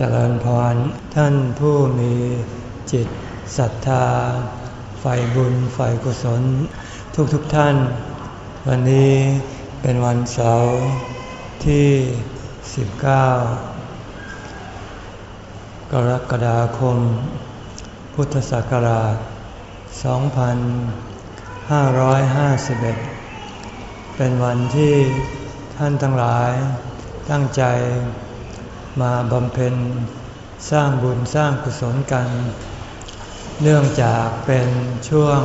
เจริญพรท่านผู้มีจิตศรัทธาใฝ่บุญใฝ่กุศล ทุกๆทท่าน วันนี้เป็นวันเสาร์ที่ 19 กรกฎาคม พุทธศักราช 2551 เป็นวันที่ท่านทั้งหลายตั้งใจ มาบำเพ็ญสร้างบุญสร้างกุศลกัน เนื่องจากเป็นช่วง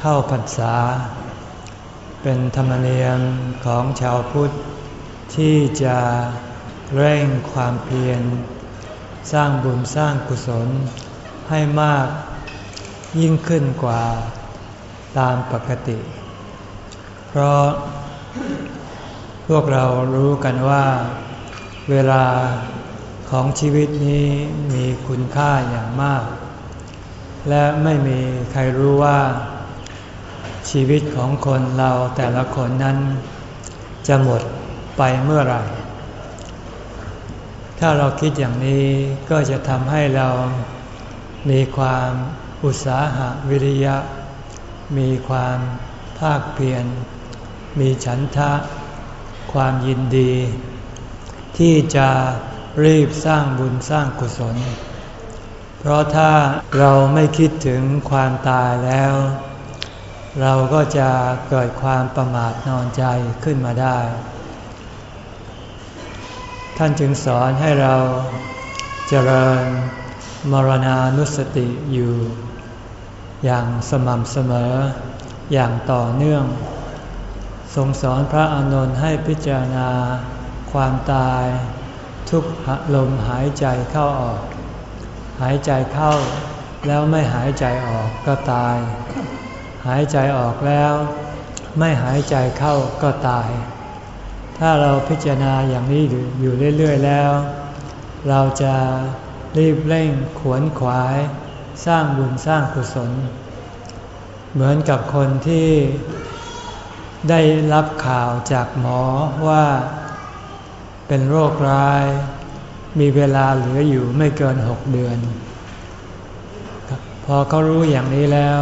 เข้าพรรษา เป็นธรรมเนียมของชาวพุทธ ที่จะเร่งความเพียร สร้างบุญสร้างกุศลให้มากยิ่งขึ้นกว่าตามปกติ เพราะพวกเรารู้กันว่า เวลาของชีวิตนี้มีคุณค่าอย่างมาก และไม่มีใครรู้ว่า ชีวิตของคนเราแต่ละคนนั้น จะหมดไปเมื่อไหร่ ถ้าเราคิดอย่างนี้ก็จะทำให้เรามีความอุตสาหะวิริยะ มีความภาคเพียร มีฉันทะ ความยินดี ที่จะรีบสร้างบุญสร้างกุศล เพราะถ้าเราไม่คิดถึงความตายแล้ว เราก็จะเกิดความประมาทนอนใจขึ้นมาได้ ท่านจึงสอนให้เราเจริญมรณานุสติอยู่ อย่างสม่ำเสมออย่างต่อเนื่อง ทรงสอนพระอานนท์ให้พิจารณา ความตายทุกลมหายใจเข้าออก หายใจเข้าแล้วไม่หายใจออกก็ตาย หายใจออกแล้ว ไม่หายใจเข้าก็ตาย ถ้าเราพิจารณาอย่างนี้อยู่เรื่อย ๆ แล้ว เราจะรีบเร่งขวนขวาย สร้างบุญสร้างกุศล เหมือนกับคนที่ได้รับข่าวจากหมอว่า เป็นโรคร้าย มีเวลาเหลืออยู่ไม่เกินหกเดือน พอเขารู้อย่างนี้แล้ว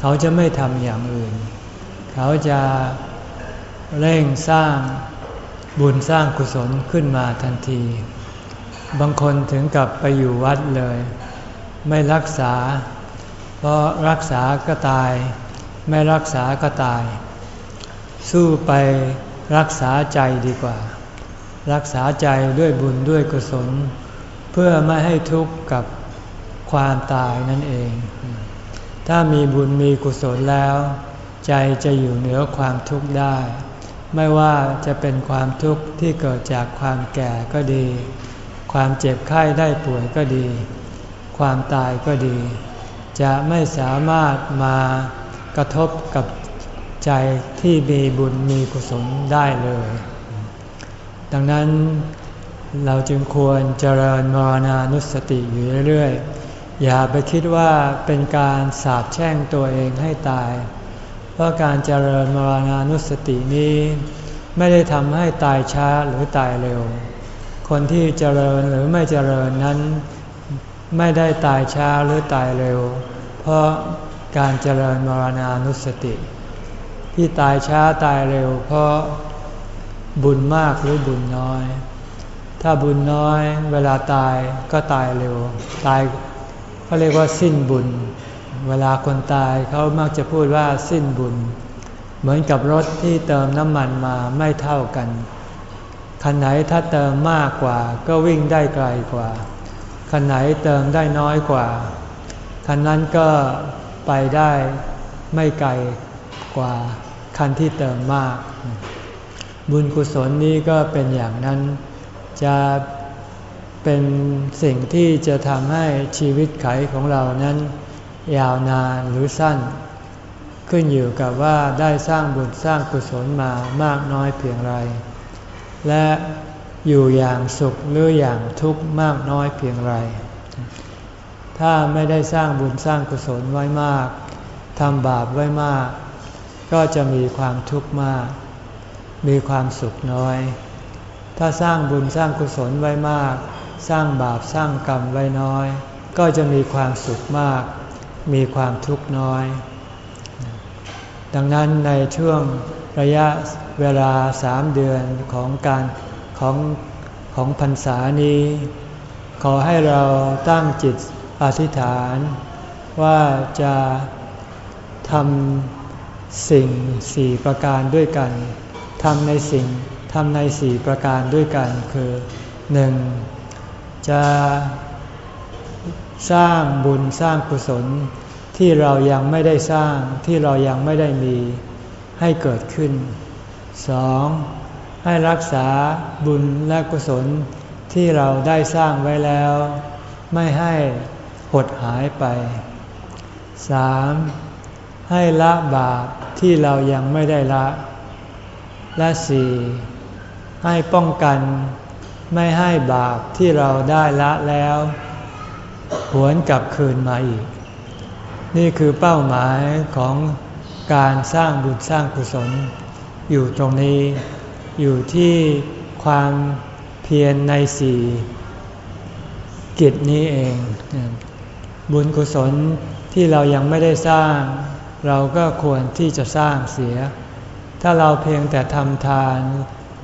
เขาจะไม่ทำอย่างอื่น เขาจะเร่งสร้างบุญสร้างกุศลขึ้นมาทันที บางคนถึงกับไปอยู่วัดเลย ไม่รักษา เพราะรักษาก็ตาย ไม่รักษาก็ตาย สู้ไปรักษาใจดีกว่า รักษาใจด้วยบุญด้วยกุศล เพื่อไม่ให้ทุกข์กับความตายนั่นเอง ถ้ามีบุญมีกุศลแล้ว ใจจะอยู่เหนือความทุกข์ได้ ไม่ว่าจะเป็นความทุกข์ที่เกิดจากความแก่ก็ดี ความเจ็บไข้ได้ป่วยก็ดี ความตายก็ดี จะไม่สามารถมากระทบกับใจที่มีบุญมีกุศลได้เลย ดังนั้นเราจึงควรเจริญมรณานุสติอยู่เรื่อยๆ อย่าไปคิดว่าเป็นการสาบแช่งตัวเองให้ตาย เพราะการเจริญมรณานุสตินี้ ไม่ได้ทำให้ตายช้าหรือตายเร็ว คนที่เจริญหรือไม่เจริญนั้น ไม่ได้ตายช้าหรือตายเร็ว เพราะการเจริญมรณานุสติ ที่ตายช้าตายเร็ว เพราะ บุญมากหรือบุญน้อย ถ้าบุญน้อย เวลาตายก็ตายเร็ว ตายเขาเรียกว่าสิ้นบุญ เวลาคนตายเขามักจะพูดว่าสิ้นบุญ เหมือนกับรถที่เติมน้ำมันมาไม่เท่ากัน คันไหนถ้าเติมมากกว่า ก็วิ่งได้ไกลกว่า คันไหนเติมได้น้อยกว่า คันนั้นก็ไปได้ไม่ไกลกว่าคันที่เติมมาก บุญกุศลนี้ก็เป็นอย่างนั้น จะเป็นสิ่งที่จะทำให้ชีวิตไขของเรานั้น ยาวนานหรือสั้น ขึ้นอยู่กับว่าได้สร้างบุญสร้างกุศลมามากน้อยเพียงไร และอยู่อย่างสุขหรืออย่างทุกข์มากน้อยเพียงไร ถ้าไม่ได้สร้างบุญสร้างกุศลไว้มากทำบาปไว้มาก ก็จะมีความทุกข์มาก มีความสุขน้อย ถ้าสร้างบุญสร้างกุศลไว้มาก สร้างบาปสร้างกรรมไว้น้อย ก็จะมีความสุขมาก มีความทุกข์น้อย ดังนั้นในช่วงระยะเวลาสามเดือนของการของของพรรษานี้ ขอให้เราตั้งจิตอธิษฐาน ว่าจะทำสิ่งสี่ประการด้วยกัน ทำในสิ่งทำในสี่ประการด้วยกันคือหนึ่งจะสร้างบุญสร้างกุศลที่เรายังไม่ได้สร้างที่เรายังไม่ได้มีให้เกิดขึ้นสองให้รักษาบุญและกุศลที่เราได้สร้างไว้แล้ว ไม่ให้หดหายไปสามให้ละบาปที่เรายังไม่ได้ละ และสี่ให้ป้องกันไม่ให้บาปที่เราได้ละแล้ว หวนกลับคืนมาอีก นี่คือเป้าหมายของการสร้างบุญสร้างกุศล อยู่ตรงนี้ อยู่ที่ความเพียรในสี่กิจนี้เอง บุญกุศลที่เรายังไม่ได้สร้าง เราก็ควรที่จะสร้างเสีย ถ้าเราเพียงแต่ทำทาน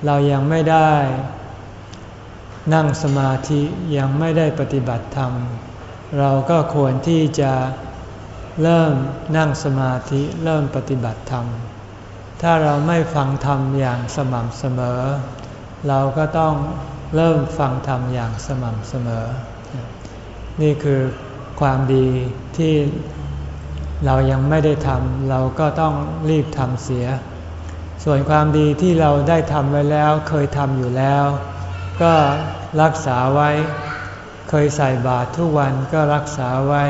เรายังไม่ได้ นั่งสมาธิยังไม่ได้ปฏิบัติธรรม เราก็ควรที่จะเริ่มนั่งสมาธิเริ่มปฏิบัติธรรม ถ้าเราไม่ฟังธรรมอย่างสม่ำเสมอ เราก็ต้องเริ่มฟังธรรมอย่างสม่ำเสมอ นี่คือความดีที่เรายังไม่ได้ทำเราก็ต้องรีบทำเสีย ส่วนความดีที่เราได้ทำไว้แล้วเคยทำอยู่แล้ว ก็รักษาไว้ เคยใส่บาตรทุกวันก็รักษาไว้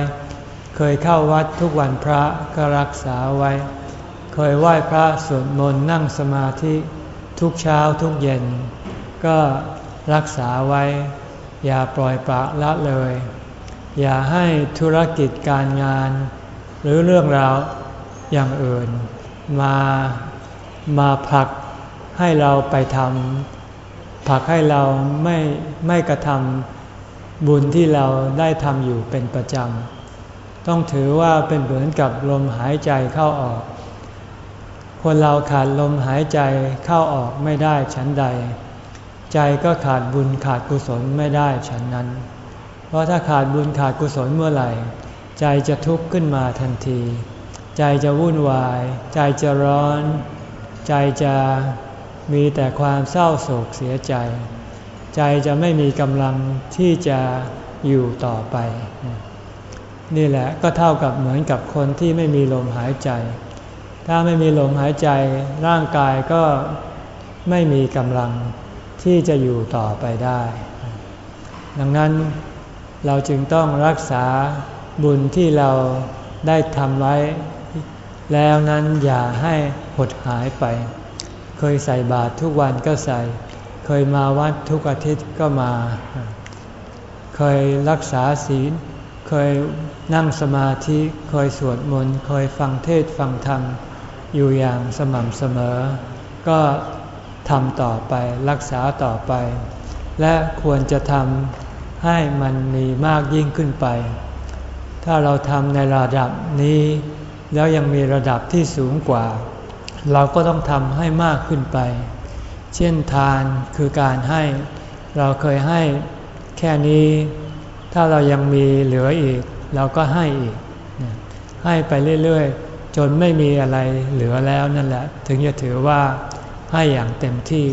เคยเข้าวัดทุกวันพระก็รักษาไว้ เคยไหว้พระสวดมนต์นั่งสมาธิทุกเช้าทุกเย็น ก็รักษาไว้ อย่าปล่อยปละละเลย อย่าให้ธุรกิจการงาน หรือเรื่องราวอย่างอื่น มา มาผลักให้เราไปทำผลักให้เราไม่ไม่กระทำบุญที่เราได้ทำอยู่เป็นประจำต้องถือว่าเป็นเหมือนกับลมหายใจเข้าออก คนเราขาดลมหายใจเข้าออกไม่ได้ฉันใด ใจก็ขาดบุญขาดกุศลไม่ได้ฉันนั้น เพราะถ้าขาดบุญขาดกุศลเมื่อไหร่ ใจจะทุกข์ขึ้นมาทันที ใจจะวุ่นวาย ใจจะร้อน ใจจะมีแต่ความเศร้าโศกเสียใจ ใจจะไม่มีกำลังที่จะอยู่ต่อไป นี่แหละก็เท่ากับเหมือนกับคนที่ไม่มีลมหายใจ ถ้าไม่มีลมหายใจร่างกายก็ไม่มีกำลังที่จะอยู่ต่อไปได้ ดังนั้นเราจึงต้องรักษาบุญที่เราได้ทำไว้ แล้วนั้นอย่าให้ หดหายไป เคยใส่บาตรทุกวันก็ใส่ เคยมาวัดทุกอาทิตย์ก็มา เคยรักษาศีล เคยนั่งสมาธิ เคยสวดมนต์ เคยฟังเทศฟังธรรม อยู่อย่างสม่ำเสมอ ก็ทำต่อไปรักษาต่อไป และควรจะทำให้มันมีมากยิ่งขึ้นไป ถ้าเราทำในระดับนี้ แล้วยังมีระดับที่สูงกว่า เราก็ต้องทำให้มากขึ้นไป เช่นทานคือการให้ เราเคยให้แค่นี้ ถ้าเรายังมีเหลืออีก เราก็ให้อีก ให้ไปเรื่อยๆ จนไม่มีอะไรเหลือแล้วนั่นแหละ ถึงจะถือว่าให้อย่างเต็มที่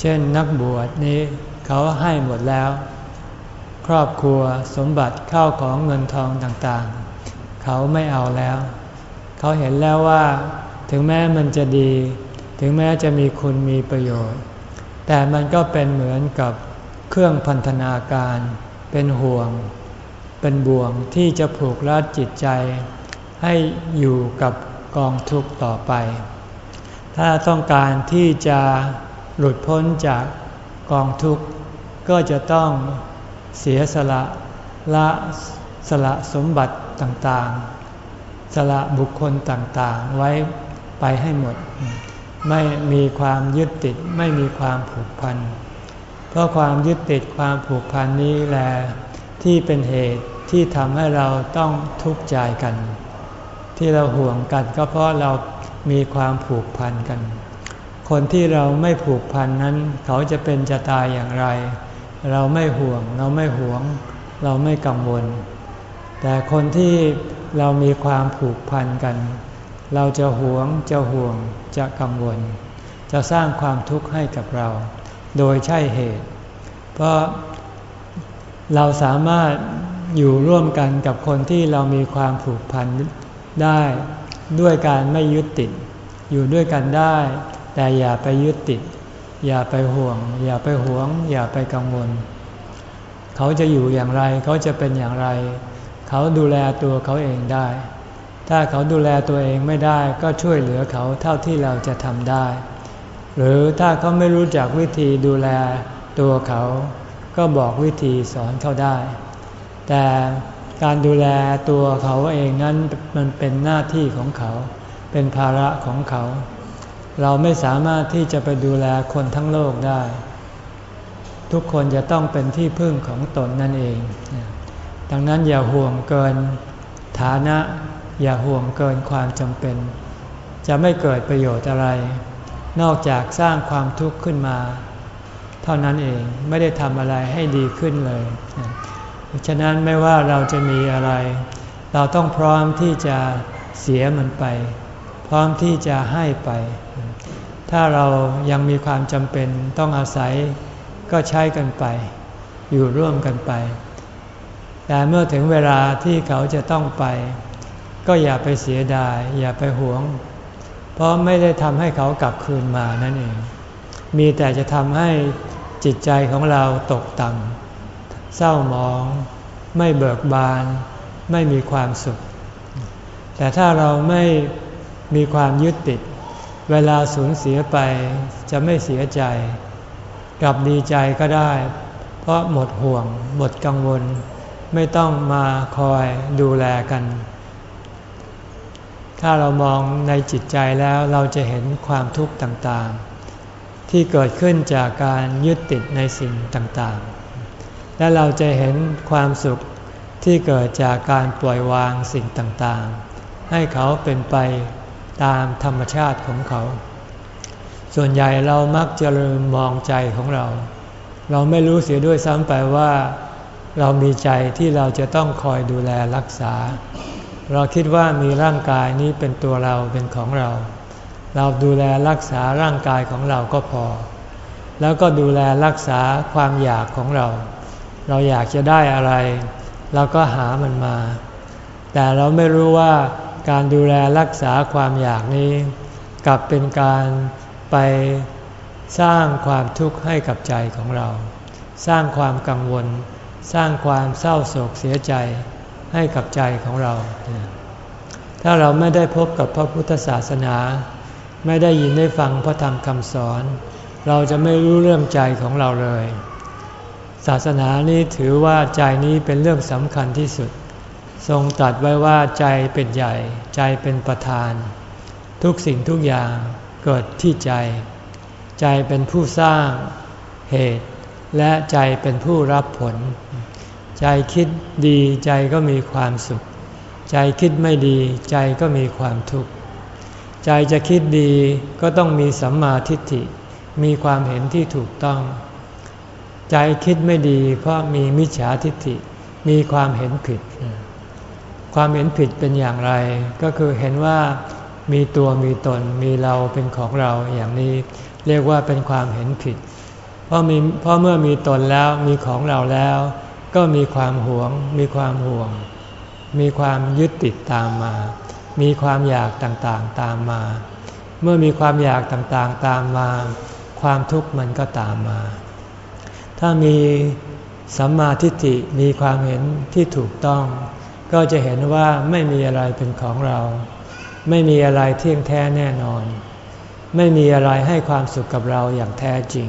เช่นนักบวชนี้เขาให้หมดแล้ว ครอบครัวสมบัติข้าวของเงินทองต่างๆ เขาไม่เอาแล้ว เขาเห็นแล้วว่า ถึงแม้มันจะดี ถึงแม้จะมีคุณมีประโยชน์ แต่มันก็เป็นเหมือนกับเครื่องพันธนาการ เป็นห่วง เป็นบ่วงที่จะผูกรัดจิตใจ ให้อยู่กับกองทุกข์ต่อไป ถ้าต้องการที่จะหลุดพ้นจากกองทุกข์ ก็จะต้องเสียสละละสละสมบัติต่างๆ สละบุคคลต่างๆ ไว้ ไปให้หมด ไม่มีความยึดติดไม่มีความผูกพัน เพราะความยึดติดความผูกพันนี้แหละที่เป็นเหตุที่ทำให้เราต้องทุกข์ใจกัน ที่เราห่วงกันก็เพราะเรามีความผูกพันกัน คนที่เราไม่ผูกพันนั้น เขาจะเป็นจะตายอย่างไร เราไม่ห่วง เราไม่หวง เราไม่กังวล แต่คนที่เรามีความผูกพันกัน เราจะหวงจะห่วงจะกังวล จะสร้างความทุกข์ให้กับเรา โดยใช่เหตุ เพราะเราสามารถอยู่ร่วมกันกับคนที่เรามีความผูกพันได้ด้วยการไม่ยึดติด อยู่ด้วยกันได้ แต่อย่าไปยึดติด อย่าไปห่วง อย่าไปหวง อย่าไปกังวล เขาจะอยู่อย่างไรเขาจะเป็นอย่างไร เขาดูแลตัวเขาเองได้ ถ้าเขาดูแลตัวเองไม่ได้ก็ช่วยเหลือเขาเท่าที่เราจะทำได้ หรือถ้าเขาไม่รู้จักวิธีดูแลตัวเขา ก็บอกวิธีสอนเขาได้ แต่การดูแลตัวเขาเองนั้นมันเป็นหน้าที่ของเขา เป็นภาระของเขา เราไม่สามารถที่จะไปดูแลคนทั้งโลกได้ ทุกคนจะต้องเป็นที่พึ่งของตนนั่นเอง ดังนั้นอย่าห่วงเกินฐานะ อย่าห่วงเกินความจำเป็น จะไม่เกิดประโยชน์อะไร นอกจากสร้างความทุกข์ขึ้นมา เท่านั้นเองไม่ได้ทำอะไรให้ดีขึ้นเลยฉะนั้นไม่ว่าเราจะมีอะไร เราต้องพร้อมที่จะเสียมันไป พร้อมที่จะให้ไป ถ้าเรายังมีความจำเป็นต้องอาศัยก็ใช้กันไป อยู่ร่วมกันไป แต่เมื่อถึงเวลาที่เขาจะต้องไป ก็อย่าไปเสียดาย อย่าไปหวง เพราะไม่ได้ทำให้เขากลับคืนมานั่นเอง มีแต่จะทำให้จิตใจของเราตกต่ำเศร้าหมอง ไม่เบิกบาน ไม่มีความสุข แต่ถ้าเราไม่มีความยึดติด เวลาสูญเสียไปจะไม่เสียใจ กลับดีใจก็ได้ เพราะหมดห่วง หมดกังวล ไม่ต้องมาคอยดูแลกัน ถ้าเรามองในจิตใจแล้วเราจะเห็นความทุกข์ต่างๆ ที่เกิดขึ้นจากการยึดติดในสิ่งต่างๆ และเราจะเห็นความสุขที่เกิดจากการปล่อยวางสิ่งต่างๆ ให้เขาเป็นไปตามธรรมชาติของเขา ส่วนใหญ่เรามักจะลืมมองใจของเรา เราไม่รู้เสียด้วยซ้ำไปว่า เรามีใจที่เราจะต้องคอยดูแลรักษา เราคิดว่ามีร่างกายนี้เป็นตัวเราเป็นของเรา เราดูแลรักษาร่างกายของเราก็พอ แล้วก็ดูแลรักษาความอยากของเรา เราอยากจะได้อะไร เราก็หามันมา แต่เราไม่รู้ว่าการดูแลรักษาความอยากนี้ กลับเป็นการไปสร้างความทุกข์ให้กับใจของเรา สร้างความกังวล สร้างความเศร้าโศกเสียใจ ให้กับใจของเรา ถ้าเราไม่ได้พบกับพระพุทธศาสนา ไม่ได้ยินได้ฟังพระธรรมคำสอน เราจะไม่รู้เรื่องใจของเราเลย ศาสนานี้ถือว่าใจนี้เป็นเรื่องสำคัญที่สุด ทรงตรัสไว้ว่าใจเป็นใหญ่ ใจเป็นประธาน ทุกสิ่งทุกอย่างเกิดที่ใจ ใจเป็นผู้สร้างเหตุ และใจเป็นผู้รับผล ใจคิดดีใจก็มีความสุข ใจคิดไม่ดีใจก็มีความทุกข์ใจจะคิดดีก็ต้องมีสัมมาทิฏฐิ มีความเห็นที่ถูกต้อง ใจคิดไม่ดีเพราะมีมิจฉาทิฏฐิ มีความเห็นผิด ความเห็นผิดเป็นอย่างไร ก็คือเห็นว่ามีตัวมีตนมีเราเป็นของเราอย่างนี้ เรียกว่าเป็นความเห็นผิด เพราะมีเพราะเมื่อมีตนแล้วมีของเราแล้ว ก็มีความหวง มีความห่วง มีความยึดติดตามมา มีความอยากต่างๆตามมา เมื่อมีความอยากต่างๆตามมา ความทุกข์มันก็ตามมา ถ้ามีสัมมาทิฏฐิมีความเห็นที่ถูกต้อง ก็จะเห็นว่าไม่มีอะไรเป็นของเรา ไม่มีอะไรเที่ยงแท้แน่นอน ไม่มีอะไรให้ความสุขกับเราอย่างแท้จริง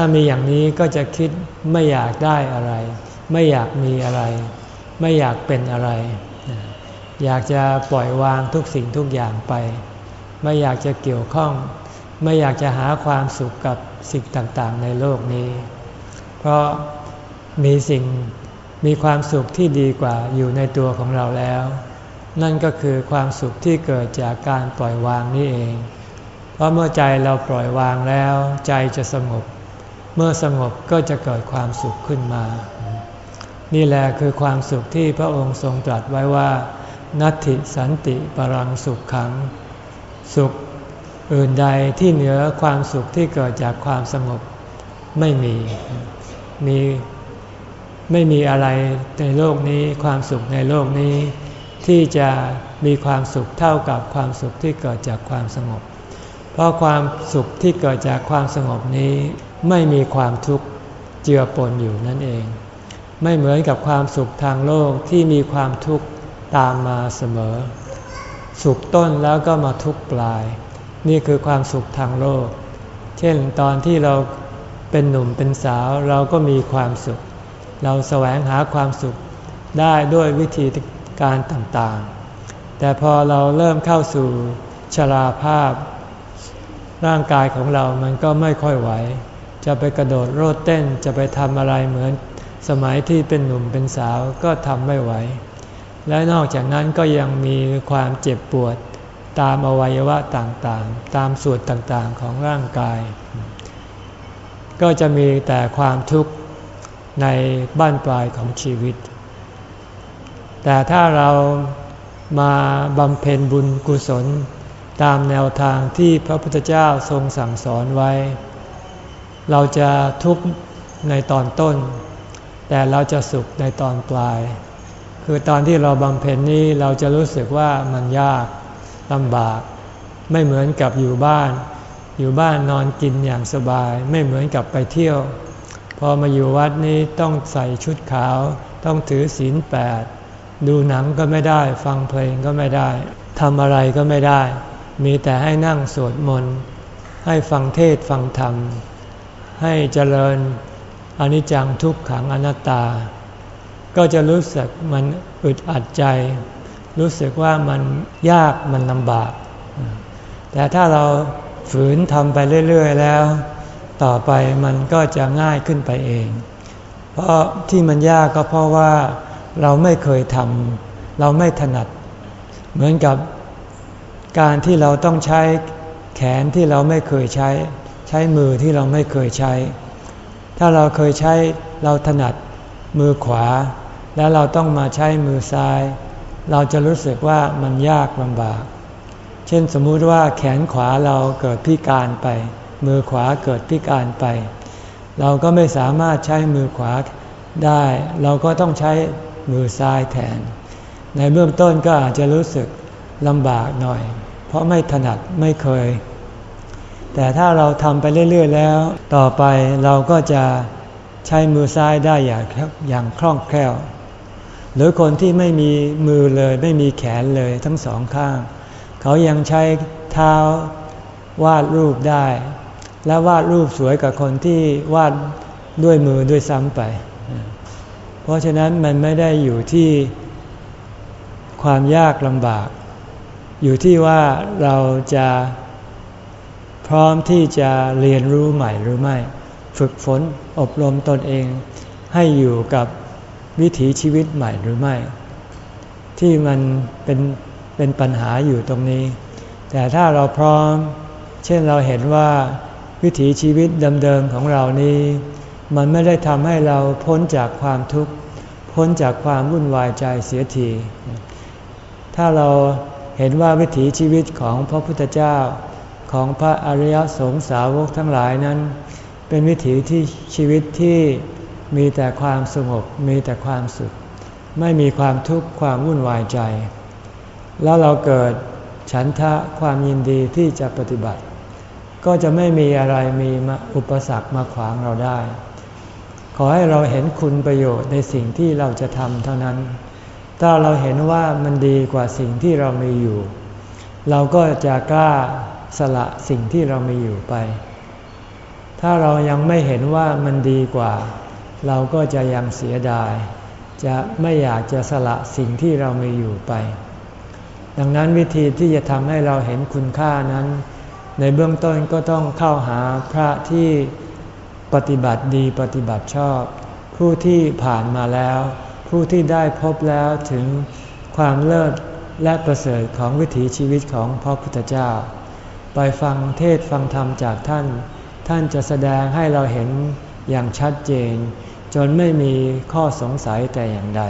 ถ้ามีอย่างนี้ก็จะคิดไม่อยากได้อะไร ไม่อยากมีอะไร ไม่อยากเป็นอะไร อยากจะปล่อยวางทุกสิ่งทุกอย่างไป ไม่อยากจะเกี่ยวข้อง ไม่อยากจะหาความสุขกับสิ่งต่างๆ ในโลกนี้ เพราะมีสิ่งมีความสุขที่ดีกว่าอยู่ในตัวของเราแล้ว นั่นก็คือความสุขที่เกิดจากการปล่อยวางนี่เอง เพราะเมื่อใจเราปล่อยวางแล้ว ใจจะสงบ เมื่อสงบก็จะเกิดความสุขขึ้นมา นี่แหละคือความสุขที่พระองค์ทรงตรัสไว้ว่านัตติสันติปรังสุขขัง สุขอื่นใดที่เหนือความสุขที่เกิดจากความสงบไม่มี มีไม่มีอะไรในโลกนี้ความสุขในโลกนี้ ที่จะมีความสุขเท่ากับความสุขที่เกิดจากความสงบ เพราะความสุขที่เกิดจากความสงบนี้ ไม่มีความทุกข์เจือปนอยู่นั่นเอง ไม่เหมือนกับความสุขทางโลกที่มีความทุกข์ตามมาเสมอ สุขต้นแล้วก็มาทุกข์ปลาย นี่คือความสุขทางโลก เช่นตอนที่เราเป็นหนุ่มเป็นสาวเราก็มีความสุข เราแสวงหาความสุขได้ด้วยวิธีการต่างๆ แต่พอเราเริ่มเข้าสู่ชราภาพ ร่างกายของเรามันก็ไม่ค่อยไหว จะไปกระโดดโลดเต้นจะไปทำอะไรเหมือน สมัยที่เป็นหนุ่มเป็นสาวก็ทำไม่ไหว และนอกจากนั้นก็ยังมีความเจ็บปวดตามอวัยวะต่างๆ ตามส่วนต่างๆของร่างกาย ก็จะมีแต่ความทุกข์ในบ้านปลายของชีวิต แต่ถ้าเรามาบำเพ็ญบุญกุศล ตามแนวทางที่พระพุทธเจ้าทรงสั่งสอนไว้ เราจะทุกข์ในตอนต้น แต่เราจะสุขในตอนปลาย คือตอนที่เราบำเพ็ญนี้เราจะรู้สึกว่ามันยากลำบาก ไม่เหมือนกับอยู่บ้าน อยู่บ้านนอนกินอย่างสบาย ไม่เหมือนกับไปเที่ยว พอมาอยู่วัดนี้ต้องใส่ชุดขาว ต้องถือศีลแปดดูหนังก็ไม่ได้ ฟังเพลงก็ไม่ได้ทำอะไรก็ไม่ได้ มีแต่ให้นั่งสวดมนต์ให้ฟังเทศฟังธรรม ให้เจริญอนิจจังทุกขังอนัตตา ก็จะรู้สึกมันอึดอัดใจ รู้สึกว่ามันยากมันลำบาก แต่ถ้าเราฝืนทำไปเรื่อย ๆ แล้ว ต่อไปมันก็จะง่ายขึ้นไปเอง เพราะที่มันยากก็เพราะว่าเราไม่เคยทำเราไม่ถนัด เหมือนกับการที่เราต้องใช้แขนที่เราไม่เคยใช้ ใช้มือที่เราไม่เคยใช้ ถ้าเราเคยใช้เราถนัดมือขวา แล้วเราต้องมาใช้มือซ้าย เราจะรู้สึกว่ามันยากลำบาก เช่นสมมุติว่าแขนขวาเราเกิดพิการไป มือขวาเกิดพิการไป เราก็ไม่สามารถใช้มือขวาได้ เราก็ต้องใช้มือซ้ายแทน ในเบื้องต้นก็อาจจะรู้สึกลำบากหน่อย เพราะไม่ถนัดไม่เคย แต่ถ้าเราทำไปเรื่อย ๆ แล้ว ต่อไปเราก็จะใช้มือซ้ายได้อย่างอย่างคล่องแคล่ว หรือคนที่ไม่มีมือเลยไม่มีแขนเลยทั้งสองข้าง เขายังใช้เท้าวาดรูปได้ และวาดรูปสวยกับคนที่วาดด้วยมือด้วยซ้ำไป เพราะฉะนั้นมันไม่ได้อยู่ที่ความยากลำบาก อยู่ที่ว่าเราจะ พร้อมที่จะเรียนรู้ใหม่หรือไม่ ฝึกฝนอบรมตนเอง ให้อยู่กับวิถีชีวิตใหม่หรือไม่ ที่มันเป็นเป็นปัญหาอยู่ตรงนี้ แต่ถ้าเราพร้อม เช่นเราเห็นว่าวิถีชีวิตเดิมๆของเรานี้ มันไม่ได้ทำให้เราพ้นจากความทุกข์ พ้นจากความวุ่นวายใจเสียที ถ้าเราเห็นว่าวิถีชีวิตของพระพุทธเจ้า ของพระอริยสงสาวกทั้งหลายนั้น เป็นวิถีที่ชีวิตที่มีแต่ความสงบมีแต่ความสุข ไม่มีความทุกข์ความวุ่นวายใจ แล้วเราเกิดฉันทะความยินดีที่จะปฏิบัติ ก็จะไม่มีอะไรมีอุปสรรคมาขวางเราได้ ขอให้เราเห็นคุณประโยชน์ในสิ่งที่เราจะทำเท่านั้น ถ้าเราเห็นว่ามันดีกว่าสิ่งที่เรามีอยู่ เราก็จะกล้า สละสิ่งที่เรามีอยู่ไป ถ้าเรายังไม่เห็นว่ามันดีกว่า เราก็จะยังเสียดาย จะไม่อยากจะสละสิ่งที่เรามีอยู่ไป ดังนั้นวิธีที่จะทำให้เราเห็นคุณค่านั้น ในเบื้องต้นก็ต้องเข้าหาพระที่ปฏิบัติดีปฏิบัติชอบ ผู้ที่ผ่านมาแล้ว ผู้ที่ได้พบแล้วถึงความเลิศและประเสริฐของวิถีชีวิตของพระพุทธเจ้า ไปฟังเทศฟังธรรมจากท่าน ท่านจะแสดงให้เราเห็นอย่างชัดเจน จนไม่มีข้อสงสัยแต่อย่างใด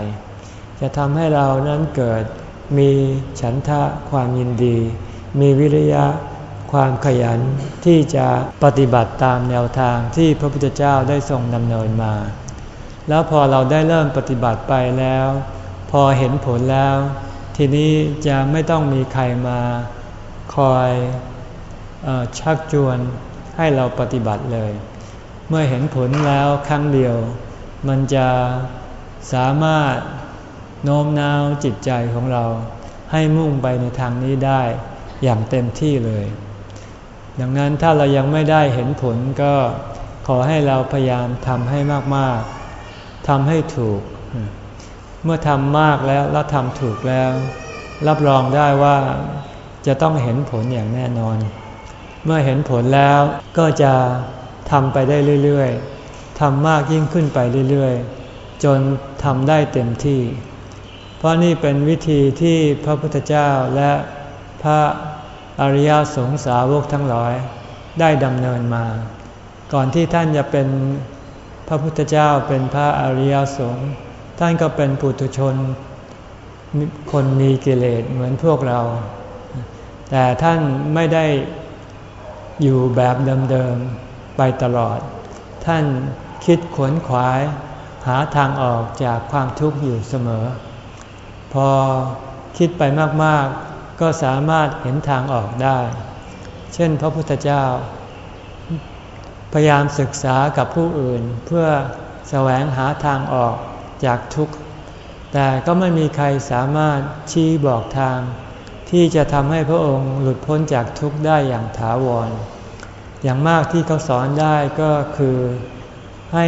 จะทำให้เรานั้นเกิดมีฉันทะความยินดี มีวิริยะความขยันที่จะปฏิบัติตามแนวทางที่พระพุทธเจ้าได้ทรงดำเนินมา แล้วพอเราได้เริ่มปฏิบัติไปแล้ว พอเห็นผลแล้ว ทีนี้จะไม่ต้องมีใครมาคอย ชักชวนให้เราปฏิบัติเลย เมื่อเห็นผลแล้วครั้งเดียว มันจะสามารถโน้มน้าวจิตใจของเรา ให้มุ่งไปในทางนี้ได้อย่างเต็มที่เลย ดังนั้นถ้าเรายังไม่ได้เห็นผลก็ขอให้เราพยายามทำให้มากๆทำให้ถูก เมื่อทำมากแล้วแล้วทำถูกแล้ว รับรองได้ว่าจะต้องเห็นผลอย่างแน่นอน เมื่อเห็นผลแล้วก็จะทำไปได้เรื่อยๆทำมากยิ่งขึ้นไปเรื่อยๆ จนทำได้เต็มที่ เพราะนี่เป็นวิธีที่พระพุทธเจ้าและพระอริยสงสาวกทั้งหลายได้ดำเนินมา ก่อนที่ท่านจะเป็นพระพุทธเจ้าเป็นพระอริยสงฆ์ท่านก็เป็นปุถุชนคนมีกิเลสเหมือนพวกเรา แต่ท่านไม่ได้ อยู่แบบเดิมๆไปตลอด ท่านคิดขวนขวาย หาทางออกจากความทุกข์อยู่เสมอ พอคิดไปมากๆ ก็สามารถเห็นทางออกได้ เช่นพระพุทธเจ้า พยายามศึกษากับผู้อื่นเพื่อแสวงหาทางออกจากทุกข์ แต่ก็ไม่มีใครสามารถชี้บอกทาง ที่จะทำให้พระองค์หลุดพ้นจากทุกข์ได้อย่างถาวร อย่างมากที่เขาสอนได้ก็คือให้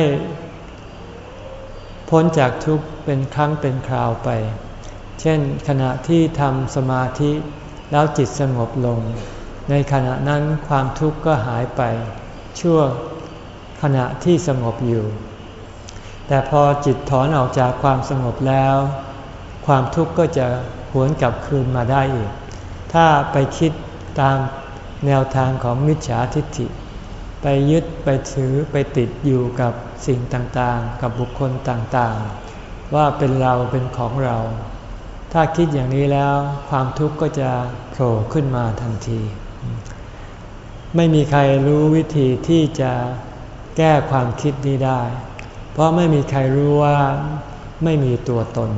พ้นจากทุกข์เป็นครั้งเป็นคราวไป เช่นขณะที่ทำสมาธิแล้วจิตสงบลง ในขณะนั้นความทุกข์ก็หายไป ชั่วขณะที่สงบอยู่ แต่พอจิตถอนออกจากความสงบแล้ว ความทุกข์ก็จะหวนกลับคืนมาได้อีก ถ้าไปคิดตามแนวทางของมิจฉาทิฏฐิ ไปยึดไปถือไปติดอยู่กับสิ่งต่างๆ กับบุคคลต่างๆ ว่าเป็นเราเป็นของเรา ถ้าคิดอย่างนี้แล้วความทุกข์ก็จะโผล่ขึ้นมาทันที ไม่มีใครรู้วิธีที่จะแก้ความคิดนี้ได้ เพราะไม่มีใครรู้ว่าไม่มีตัวตน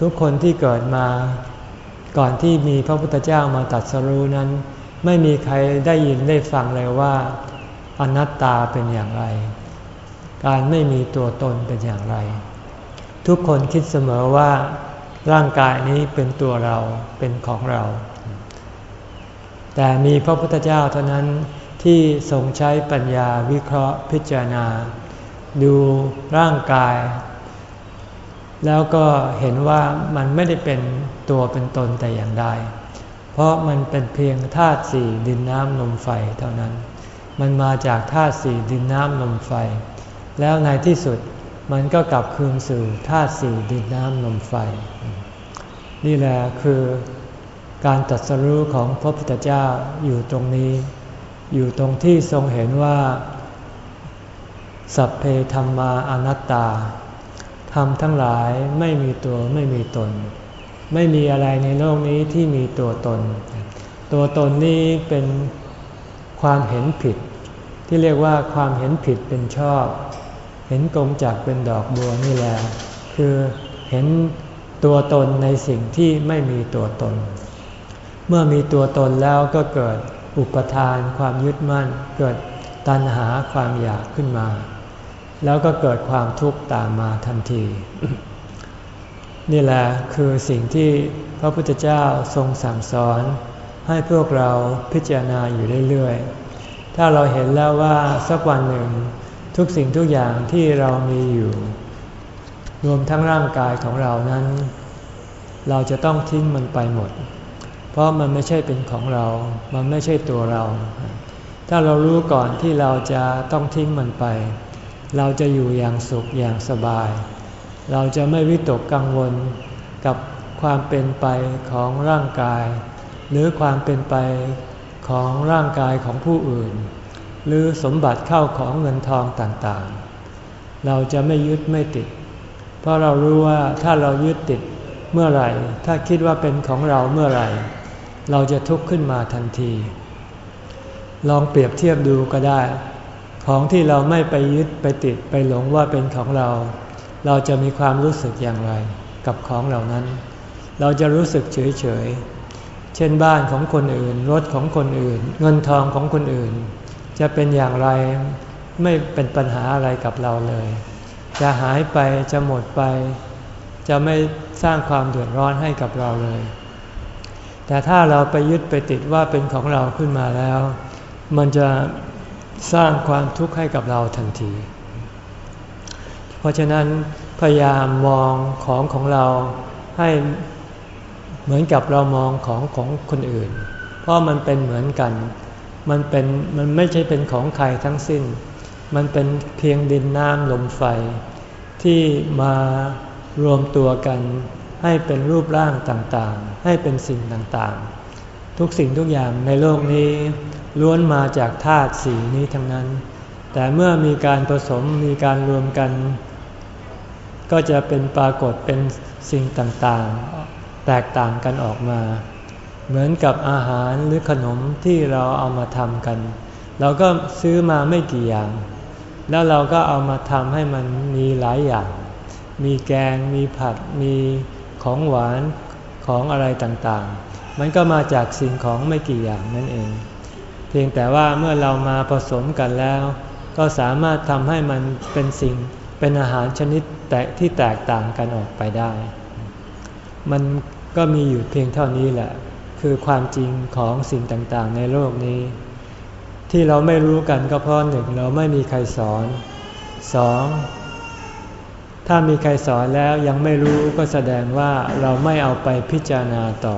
ทุกคนที่เกิดมา ก่อนที่มีพระพุทธเจ้ามาตัดสรู้นั้น ไม่มีใครได้ยินได้ฟังเลยว่า อนัตตาเป็นอย่างไร การไม่มีตัวตนเป็นอย่างไร ทุกคนคิดเสมอว่า ร่างกายนี้เป็นตัวเราเป็นของเรา แต่มีพระพุทธเจ้าเท่านั้นที่ทรงใช้ปัญญาวิเคราะห์พิจารณา ดูร่างกาย แล้วก็เห็นว่ามันไม่ได้เป็นตัวเป็นตนแต่อย่างใด เพราะมันเป็นเพียงธาตุสี่ดินน้ำลมไฟเท่านั้น มันมาจากธาตุสี่ดินน้ำลมไฟ แล้วในที่สุดมันก็กลับคืนสู่ธาตุสี่ดินน้ำลมไฟ นี่แหละคือการตัดสรู้ของพระพุทธเจ้าอยู่ตรงนี้ อยู่ตรงที่ทรงเห็นว่า สัพเพธรรมาอนัตตา ธรรมทั้งหลายไม่มีตัวไม่มีตน ไม่มีอะไรในโลกนี้ที่มีตัวตน ตัวตนนี้เป็นความเห็นผิด ที่เรียกว่าความเห็นผิดเป็นชอบ เห็นกงจักเป็นดอกบัวนี่แหละคือเห็นตัวตนในสิ่งที่ไม่มีตัวตน เมื่อมีตัวตนแล้วก็เกิดอุปทานความยึดมั่น เกิดตัณหาความอยากขึ้นมา แล้วก็เกิดความทุกข์ตามมาทันที นี่แหละคือสิ่งที่พระพุทธเจ้าทรงสั่งสอน ให้พวกเราพิจารณาอยู่เรื่อยๆ ถ้าเราเห็นแล้วว่าสักวันหนึ่งทุกสิ่งทุกอย่างที่เรามีอยู่ รวมทั้งร่างกายของเรานั้น เราจะต้องทิ้งมันไปหมด เพราะมันไม่ใช่เป็นของเรา มันไม่ใช่ตัวเรา ถ้าเรารู้ก่อนที่เราจะต้องทิ้งมันไป เราจะอยู่อย่างสุขอย่างสบาย เราจะไม่วิตกกังวลกับความเป็นไปของร่างกาย หรือความเป็นไปของร่างกายของผู้อื่น หรือสมบัติเข้าของเงินทองต่างๆ เราจะไม่ยึดไม่ติด เพราะเรารู้ว่าถ้าเรายึดติดเมื่อไหร่ ถ้าคิดว่าเป็นของเราเมื่อไหร่ เราจะทุกข์ขึ้นมาทันที ลองเปรียบเทียบดูก็ได้ ของที่เราไม่ไปยึดไปติดไปหลงว่าเป็นของเรา เราจะมีความรู้สึกอย่างไรกับของเหล่านั้น เราจะรู้สึกเฉยเฉยเช่นบ้านของคนอื่น รถของคนอื่น เงินทองของคนอื่น จะเป็นอย่างไรไม่เป็นปัญหาอะไรกับเราเลย จะหายไปจะหมดไป จะไม่สร้างความเดือดร้อนให้กับเราเลย แต่ถ้าเราไปยึดไปติดว่าเป็นของเราขึ้นมาแล้ว มันจะ สร้างความทุกข์ให้กับเราทันที เพราะฉะนั้นพยายามมองของของเราให้เหมือนกับเรามองของของคนอื่น เพราะมันเป็นเหมือนกัน มันเป็นมันไม่ใช่เป็นของใครทั้งสิ้น มันเป็นเพียงดินน้ำลมไฟ ที่มารวมตัวกันให้เป็นรูปร่างต่างๆ ให้เป็นสิ่งต่างๆ ทุกสิ่งทุกอย่างในโลกนี้ล้วนมาจากธาตุสีนี้ทั้งนั้น แต่เมื่อมีการผสมมีการรวมกัน ก็จะเป็นปรากฏเป็นสิ่งต่างๆ แตกต่างกันออกมา เหมือนกับอาหารหรือขนมที่เราเอามาทำกัน เราก็ซื้อมาไม่กี่อย่าง แล้วเราก็เอามาทำให้มันมีหลายอย่าง มีแกง มีผัด มีของหวานของอะไรต่างๆ มันก็มาจากสิ่งของไม่กี่อย่างนั่นเอง เพียงแต่ว่าเมื่อเรามาผสมกันแล้ว ก็สามารถทำให้มันเป็นสิ่งเป็นอาหารชนิดแต่ที่แตกต่างกันออกไปได้ มันก็มีอยู่เพียงเท่านี้แหละ คือความจริงของสิ่งต่างๆ ในโลกนี้ ที่เราไม่รู้กันก็เพราะหนึ่งเราไม่มีใครสอนสองถ้ามีใครสอนแล้วยังไม่รู้ก็แสดงว่าเราไม่เอาไปพิจารณาต่อ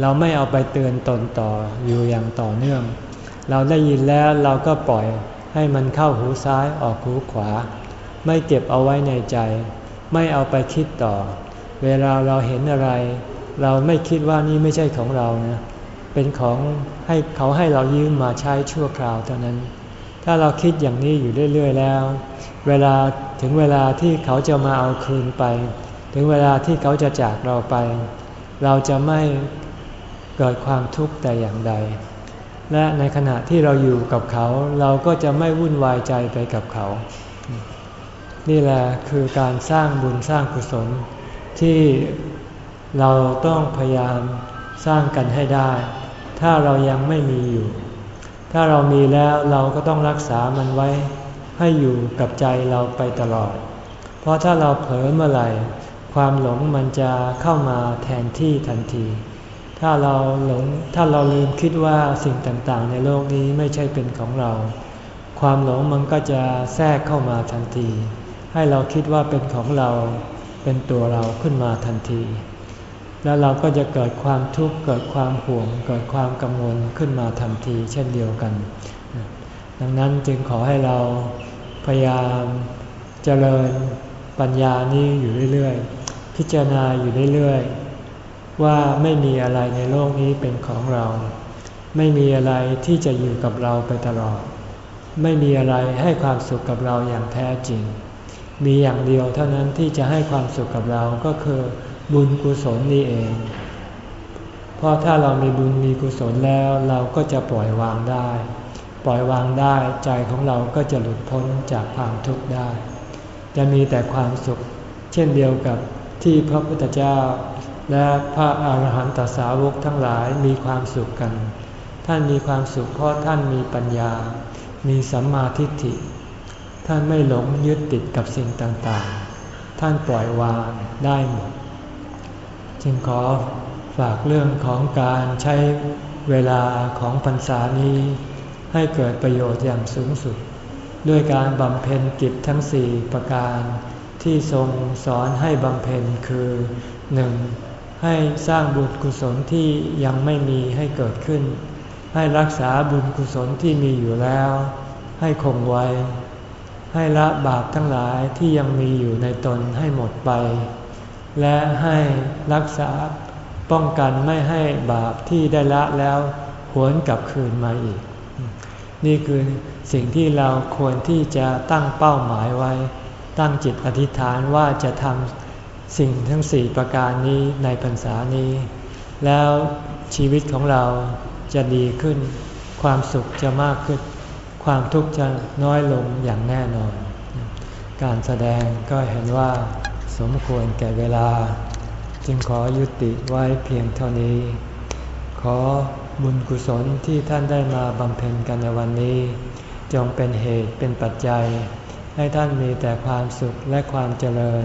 เราไม่เอาไปเตือนตนต่ออยู่อย่างต่อเนื่อง เราได้ยินแล้วเราก็ปล่อยให้มันเข้าหูซ้ายออกหูขวา ไม่เก็บเอาไว้ในใจ ไม่เอาไปคิดต่อ เวลาเราเห็นอะไร เราไม่คิดว่านี่ไม่ใช่ของเรานะเป็นของให้เขาให้เรายืมมาใช้ชั่วคราวเท่านั้น ถ้าเราคิดอย่างนี้อยู่เรื่อย ๆ แล้ว เวลาถึงเวลาที่เขาจะมาเอาคืนไป ถึงเวลาที่เขาจะจากเราไป เราจะไม่ เกิดความทุกข์แต่อย่างใด และในขณะที่เราอยู่กับเขา เราก็จะไม่วุ่นวายใจไปกับเขา นี่แหละคือการสร้างบุญสร้างกุศล ที่เราต้องพยายามสร้างกันให้ได้ ถ้าเรายังไม่มีอยู่ ถ้าเรามีแล้วเราก็ต้องรักษามันไว้ ให้อยู่กับใจเราไปตลอด เพราะถ้าเราเผลอเมื่อไหร่ ความหลงมันจะเข้ามาแทนที่ทันที ถ้าเราหลงถ้าเราลืมคิดว่าสิ่งต่างๆ ในโลกนี้ไม่ใช่เป็นของเรา ความหลงมันก็จะแทรกเข้ามาทันที ให้เราคิดว่าเป็นของเราเป็นตัวเราขึ้นมาทันที แล้วเราก็จะเกิดความทุกข์เกิดความห่วง เกิดความกังวลขึ้นมาทันที เช่นเดียวกัน ดังนั้นจึงขอให้เราพยายามเจริญปัญญานี้อยู่เรื่อยๆ พิจารณาอยู่เรื่อยๆ ว่าไม่มีอะไรในโลกนี้เป็นของเรา ไม่มีอะไรที่จะอยู่กับเราไปตลอด ไม่มีอะไรให้ความสุขกับเราอย่างแท้จริง มีอย่างเดียวเท่านั้นที่จะให้ความสุขกับเราก็คือบุญกุศลนี่เอง เพราะถ้าเรามีบุญมีกุศลแล้วเราก็จะปล่อยวางได้ ปล่อยวางได้ใจของเราก็จะหลุดพ้นจากความทุกข์ได้ จะมีแต่ความสุข เช่นเดียวกับที่พระพุทธเจ้า และพระอาหารหันตสาวกทั้งหลายมีความสุขกัน ท่านมีความสุขเพราะท่านมีปัญญา มีสัมมาทิฏฐิ ท่านไม่หลงยึดติดกับสิ่งต่างๆ ท่านปล่อยวางได้หมด จึงขอฝากเรื่องของการใช้เวลาของพรรษานี้ ให้เกิดประโยชน์อย่างสูงสุด ด้วยการบำเพ็ญกิจทั้งสี่ประการที่ทรงสอนให้บำเพ็ญคือ 1. ใให้สร้างบุญกุศลที่ยังไม่มีให้เกิดขึ้น ให้รักษาบุญกุศลที่มีอยู่แล้ว ให้คงไว้ ให้ละบาปทั้งหลายที่ยังมีอยู่ในตนให้หมดไป และให้รักษาป้องกันไม่ให้บาปที่ได้ละแล้วหวนกลับคืนมาอีก นี่คือสิ่งที่เราควรที่จะตั้งเป้าหมายไว้ ตั้งจิตอธิษฐานว่าจะทำ สิ่งทั้งสี่ประการนี้ในพรรษานี้ แล้วชีวิตของเราจะดีขึ้น ความสุขจะมากขึ้น ความทุกข์จะน้อยลงอย่างแน่นอน การแสดงก็เห็นว่าสมควรแก่เวลา จึงขอยุติไว้เพียงเท่านี้ ขอบุญกุศลที่ท่านได้มาบำเพ็ญกันในวันนี้ จงเป็นเหตุเป็นปัจจัย ให้ท่านมีแต่ความสุขและความเจริญ